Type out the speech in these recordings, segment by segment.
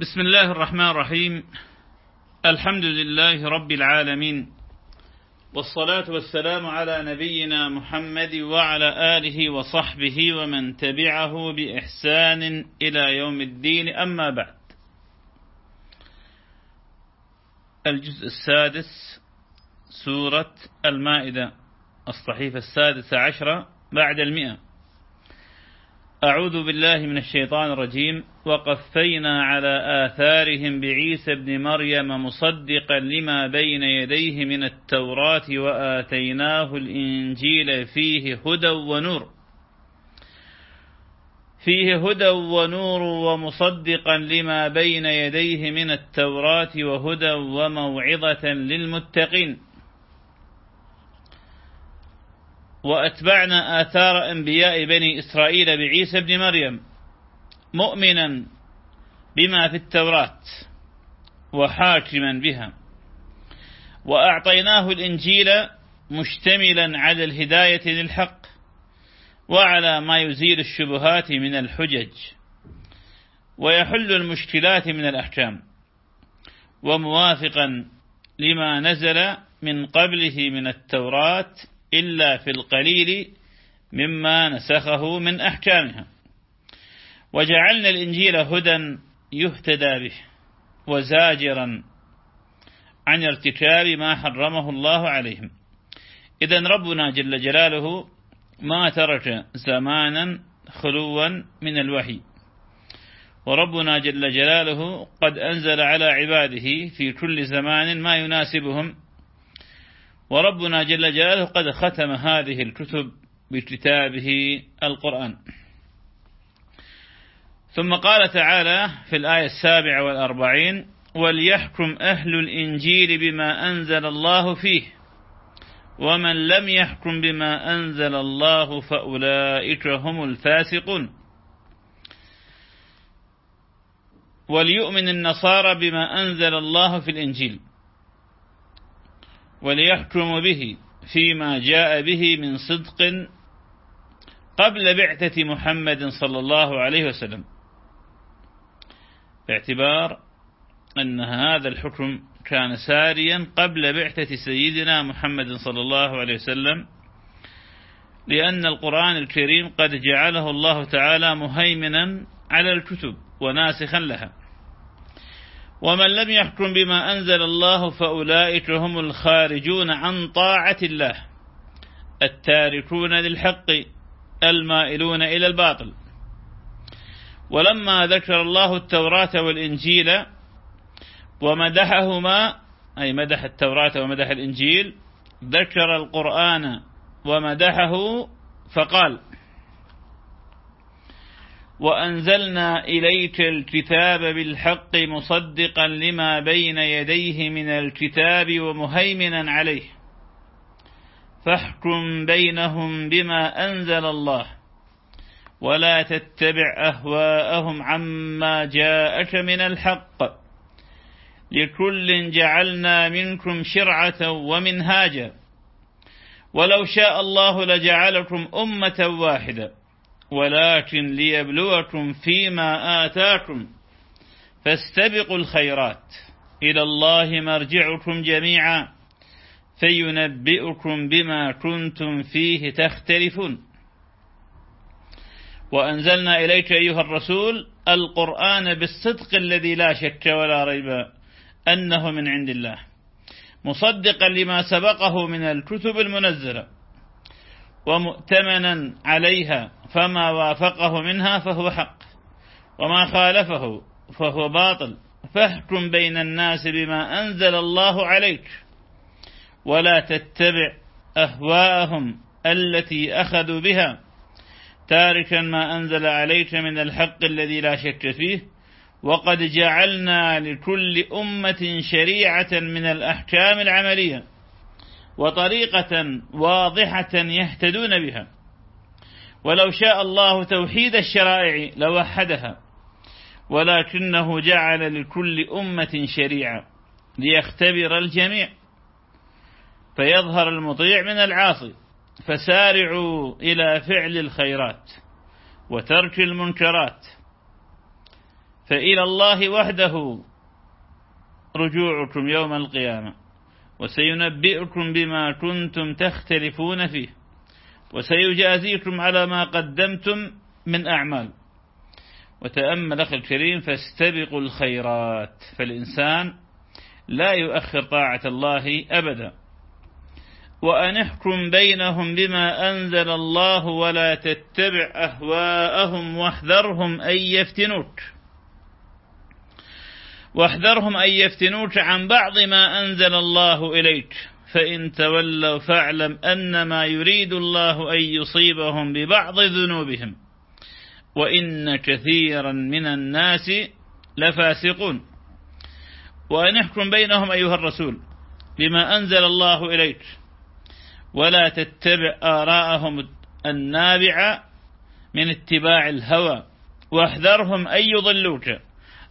بسم الله الرحمن الرحيم. الحمد لله رب العالمين. والصلاة والسلام على نبينا محمد وعلى آله وصحبه ومن تبعه بإحسان إلى يوم الدين. أما بعد. الجزء السادس سورة المائدة الصحيفة السادسة عشرة بعد المئة. أعوذ بالله من الشيطان الرجيم. وقفينا على آثارهم بعيسى ابن مريم مصدقا لما بين يديه من التوراة وآتيناه الإنجيل فيه هدى ونور. فيه هدى ونور ومصدقا لما بين يديه من التوراة وهدى وموعظة للمتقين. وأتبعنا آثار أنبياء بني إسرائيل بعيسى بن مريم مؤمنا بما في التوراة وحاكما بها. وأعطيناه الإنجيل مشتملا على الهداية للحق وعلى ما يزيل الشبهات من الحجج ويحل المشكلات من الأحكام وموافقا لما نزل من قبله من التوراة إلا في القليل مما نسخه من أحكامها. وجعلنا الإنجيل هدى يهتدى به وزاجرا عن ارتكاب ما حرمه الله عليهم. إذا ربنا جل جلاله ما ترك زمانا خلوا من الوحي. وربنا جل جلاله قد أنزل على عباده في كل زمان ما يناسبهم وربنا جل جلاله قد ختم هذه الكتب بكتابه القرآن. ثم قال تعالى في الآية السابعة والأربعين وليحكم أهل الإنجيل بما أنزل الله فيه ومن لم يحكم بما أنزل الله فأولئك هم الفاسقون. وليؤمن النصارى بما أنزل الله في الإنجيل. وليحكم به فيما جاء به من صدق قبل بعثة محمد صلى الله عليه وسلم. باعتبار أن هذا الحكم كان ساريا قبل بعثة سيدنا محمد صلى الله عليه وسلم لأن القرآن الكريم قد جعله الله تعالى مهيمنا على الكتب وناسخا لها. ومن لم يحكم بما أنزل الله فأولئك هم الخارجون عن طاعة الله التاركون للحق المائلون إلى الباطل. ولما ذكر الله التوراة والإنجيل ومدحهما أي مدح التوراة ومدح الإنجيل ذكر القرآن ومدحه فقال وأنزلنا إليك الكتاب بالحق مصدقا لما بين يديه من الكتاب ومهيمنا عليه. فاحكم بينهم بما أنزل الله ولا تتبع أهواءهم عما جاءك من الحق. لكل جعلنا منكم شرعة ومنهاجا ولو شاء الله لجعلكم أمة واحدة. ولكن ليبلوكم فيما آتاكم فاستبقوا الخيرات إلى الله مرجعكم جميعا فينبئكم بما كنتم فيه تختلفون. وأنزلنا إليك أيها الرسول القرآن بالصدق الذي لا شك ولا ريب أنه من عند الله مصدقا لما سبقه من الكتب المنزلة. ومؤتمنا عليها فما وافقه منها فهو حق وما خالفه فهو باطل. فاحكم بين الناس بما أنزل الله عليك ولا تتبع أهواءهم التي أخذوا بها. تاركا ما أنزل عليك من الحق الذي لا شك فيه وقد جعلنا لكل أمة شريعة من الأحكام العملية. وطريقة واضحة يهتدون بها. ولو شاء الله توحيد الشرائع لوحدها ولكنه جعل لكل أمة شريعة ليختبر الجميع. فيظهر المطيع من العاصي فسارعوا إلى فعل الخيرات وترك المنكرات. فإلى الله وحده رجوعكم يوم القيامة. وسينبئكم بما كنتم تختلفون فيه. وسيجازيكم على ما قدمتم من أعمال. وتأمل أخي الكريم فاستبقوا الخيرات. فالإنسان لا يؤخر طاعة الله أبدا. وأنحكم بينهم بما أنزل الله ولا تتبع أهواءهم واحذرهم أن يفتنوك. واحذرهم أن يفتنوك عن بعض ما أنزل الله إليك. فإن تولوا فاعلم أنما يريد الله أن يصيبهم ببعض ذنوبهم. وإن كثيرا من الناس لفاسقون. وأن احكم بينهم أيها الرسول بما أنزل الله إليك. ولا تتبع آراءهم النابعة من اتباع الهوى. واحذرهم أن يضلوك.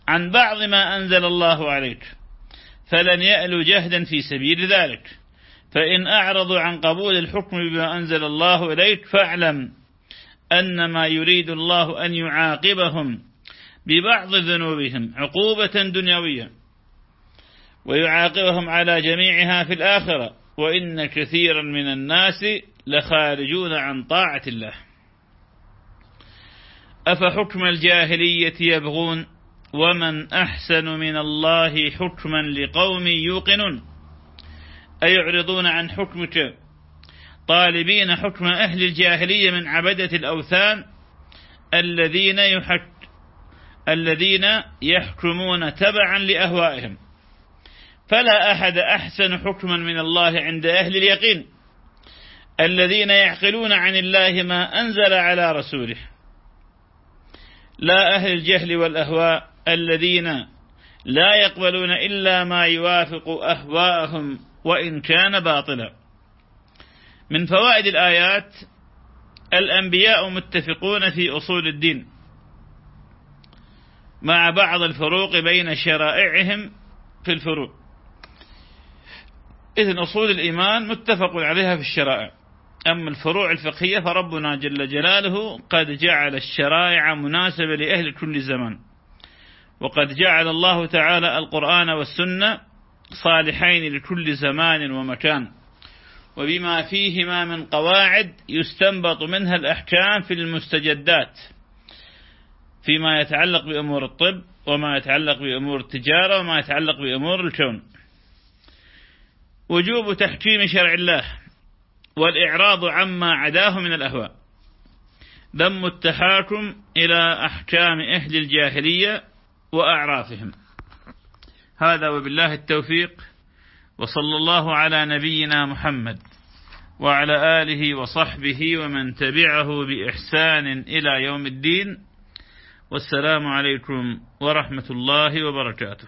عن بعض ما أنزل الله عليك فلن يألوا جهدا في سبيل ذلك. فإن أعرضوا عن قبول الحكم بما أنزل الله إليك فاعلم أن ما يريد الله أن يعاقبهم ببعض ذنوبهم عقوبة دنيوية ويعاقبهم على جميعها في الآخرة. وإن كثيرا من الناس لخارجون عن طاعة الله. أفحكم الجاهلية يبغون ومن أحسن من الله حكما لقوم يوقنون. أيعرضون عن حكمك؟ طالبين حكم أهل الجاهلية من عبدة الأوثان الذين يحك الذين يحكمون تبعا لأهوائهم. فلا أحد أحسن حكما من الله عند أهل اليقين الذين يعقلون عن الله ما أنزل على رسوله. لا أهل الجهل والأهواء الذين لا يقبلون إلا ما يوافق أهواءهم وإن كان باطلا. من فوائد الآيات الأنبياء متفقون في أصول الدين. مع بعض الفروق بين شرائعهم في الفروع إذن أصول الإيمان متفق عليها في الشرائع. أما الفروع الفقهية فربنا جل جلاله قد جعل الشرائع مناسبة لأهل كل زمان. وقد جعل الله تعالى القرآن والسنة صالحين لكل زمان ومكان. وبما فيهما من قواعد يستنبط منها الأحكام في المستجدات فيما يتعلق بأمور الطب وما يتعلق بأمور التجارة وما يتعلق بأمور الكون. وجوب تحكيم شرع الله والإعراض عما عداه من الأهواء. ذم التحاكم إلى أحكام أهل الجاهلية وأعرافهم. هذا وبالله التوفيق وصلى الله على نبينا محمد وعلى آله وصحبه ومن تبعه بإحسان إلى يوم الدين. والسلام عليكم ورحمة الله وبركاته.